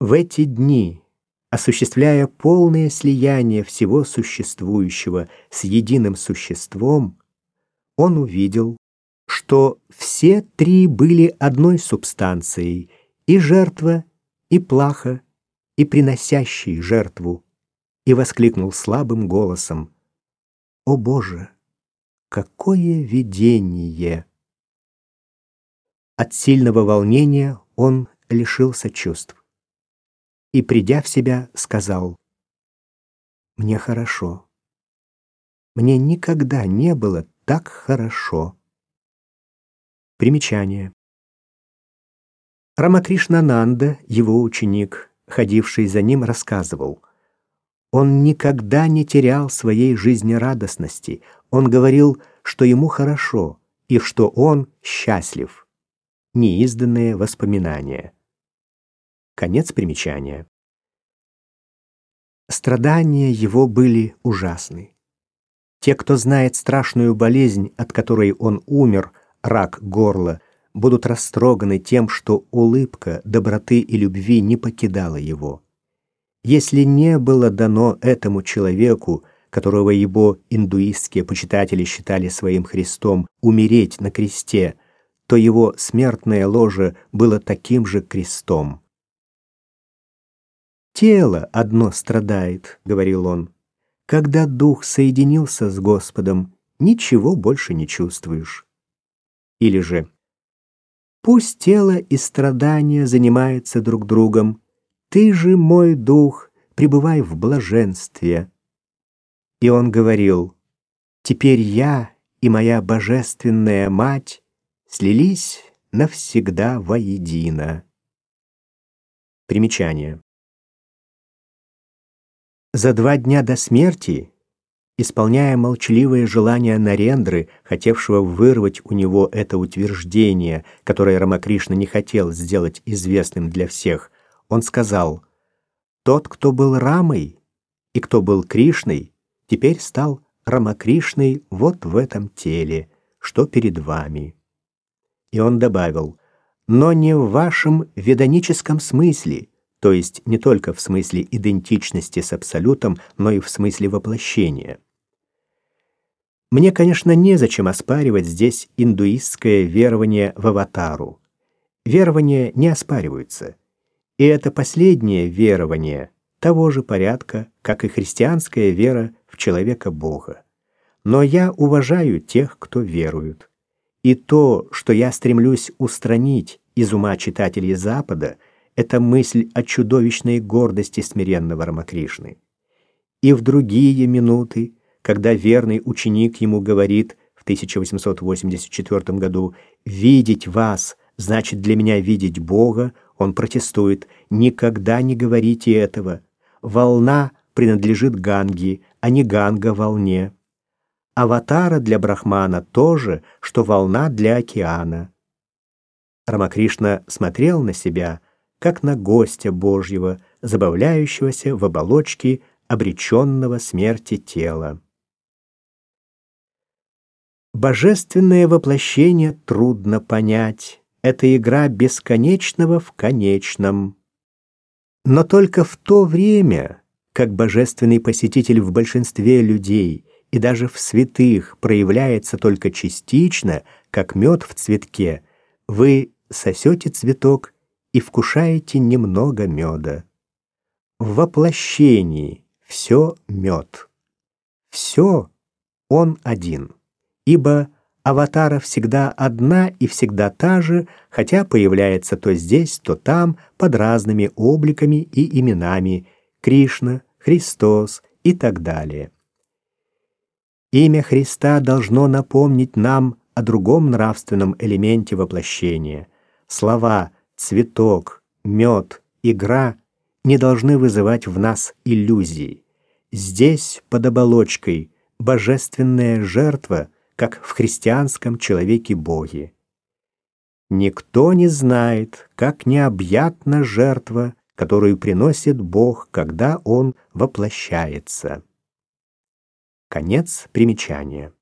В эти дни, осуществляя полное слияние всего существующего с единым существом, он увидел, что все три были одной субстанцией, и жертва, и плаха, и приносящий жертву, и воскликнул слабым голосом, «О Боже, какое видение!» От сильного волнения он лишился чувств и, придя в себя, сказал, «Мне хорошо. Мне никогда не было так хорошо». Примечание. Рамакришнананда, его ученик, ходивший за ним, рассказывал, он никогда не терял своей жизнерадостности. Он говорил, что ему хорошо и что он счастлив. Неизданные воспоминания. Конец примечания. Страдания его были ужасны. Те, кто знает страшную болезнь, от которой он умер, рак горла, будут растроганы тем, что улыбка доброты и любви не покидала его. Если не было дано этому человеку, которого его индуистские почитатели считали своим Христом, умереть на кресте, то его смертное ложе было таким же крестом. «Тело одно страдает», — говорил он. «Когда дух соединился с Господом, ничего больше не чувствуешь». Или же Пусть тело и страдания занимаются друг другом. Ты же, мой дух, пребывай в блаженстве. И он говорил, теперь я и моя божественная мать слились навсегда воедино. Примечание. За два дня до смерти Исполняя молчаливое желание Нарендры, хотевшего вырвать у него это утверждение, которое Рамакришна не хотел сделать известным для всех, он сказал, «Тот, кто был Рамой и кто был Кришной, теперь стал Рамакришной вот в этом теле, что перед вами». И он добавил, «Но не в вашем веданическом смысле, то есть не только в смысле идентичности с Абсолютом, но и в смысле воплощения. Мне, конечно, незачем оспаривать здесь индуистское верование в аватару. Верования не оспариваются. И это последнее верование того же порядка, как и христианская вера в человека Бога. Но я уважаю тех, кто верует. И то, что я стремлюсь устранить из ума читателей Запада – это мысль о чудовищной гордости смиренного Рамакришны. И в другие минуты, когда верный ученик ему говорит в 1884 году «Видеть вас значит для меня видеть Бога», он протестует «Никогда не говорите этого. Волна принадлежит Ганге, а не Ганга волне». Аватара для Брахмана тоже, что волна для океана. Рамакришна смотрел на себя, как на гостя Божьего, забавляющегося в оболочке обреченного смерти тела. Божественное воплощение трудно понять. Это игра бесконечного в конечном. Но только в то время, как божественный посетитель в большинстве людей и даже в святых проявляется только частично, как мед в цветке, вы сосете цветок и вкушаете немного меда. В воплощении все мед. Все он один, ибо аватара всегда одна и всегда та же, хотя появляется то здесь, то там, под разными обликами и именами Кришна, Христос и так далее. Имя Христа должно напомнить нам о другом нравственном элементе воплощения. Слова цветок, мед, игра не должны вызывать в нас иллюзий. Здесь, под оболочкой, божественная жертва, как в христианском человеке-боге. Никто не знает, как необъятна жертва, которую приносит Бог, когда Он воплощается. Конец примечания.